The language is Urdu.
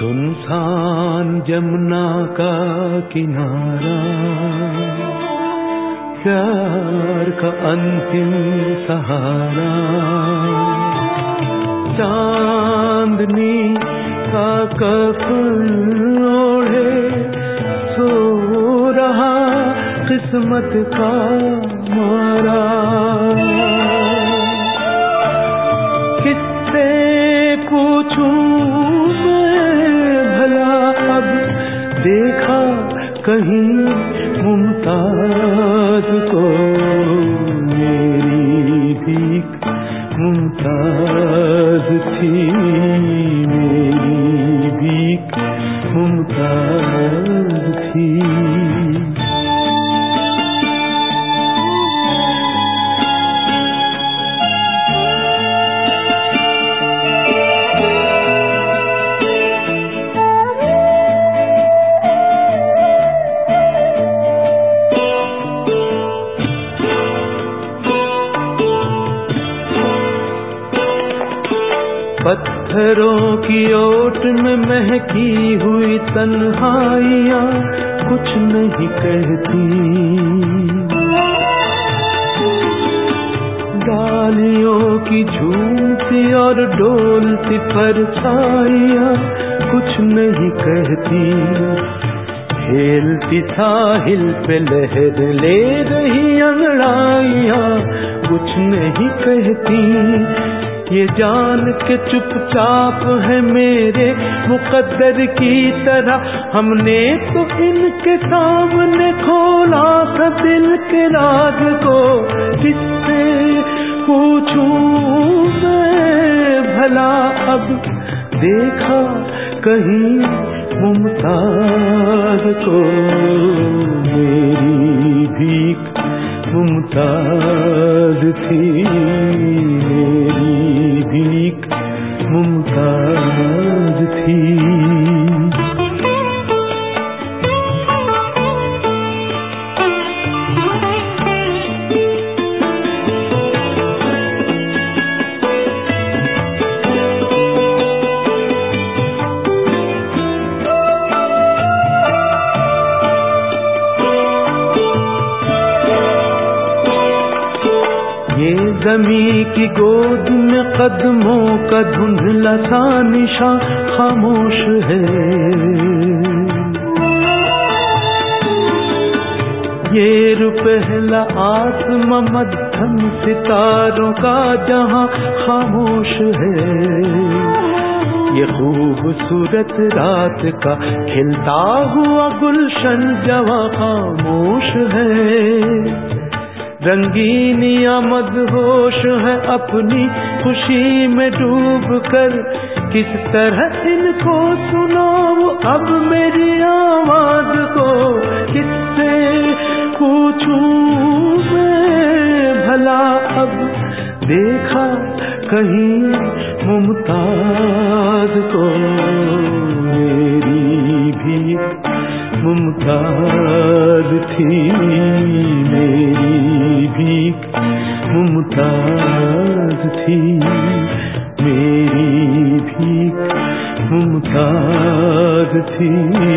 سنسان جمنا کا کنارا پیار کا انتم سہارا۔ چاندنی کا کفن اوڑے سو رہا قسمت کا مارا کہیں ممتاز کو میری بھیک ممتاز تھی میری بھیک ممتاز تھی۔ پتھروں کی اوٹ میں مہکی ہوئی تنہائیاں کچھ نہیں کہتی۔ ڈالیوں کی جھومتی اور ڈولتی پرچھائیاں کچھ نہیں کہتی۔ کھیلتی ساحل پہ لہر لے رہی انگڑائیاں کچھ نہیں کہتی۔ یہ جان کے چپ چاپ ہے میرے مقدر کی طرح۔ ہم نے تو ان کے سامنے کھولا تھا دل کے راز کو۔ کس سے پوچھوں میں بھلا؟ اب دیکھا کہیں ممتاز کو میری بھیک ممتاز ممتاز تھی۔ یہ زمین کی گود میں قدموں کا دھندلا سا نشان خاموش ہے۔ یہ روپہلا آسم مدھم ستاروں کا جہاں خاموش ہے۔ یہ خوبصورت رات کا کھلتا ہوا گلشن جواں خاموش ہے۔ رنگینی مد ہوش ہے اپنی خوشی میں ڈوب کر۔ کس طرح ان کو سناؤ اب میری آواز کو؟ کس سے پوچھوں میں بھلا؟ اب دیکھا کہیں ممتاز کو۔ میری بھی ممتاز تھی میری۔ بھی ممتاز تھی۔ میری بھی ممتاز تھی۔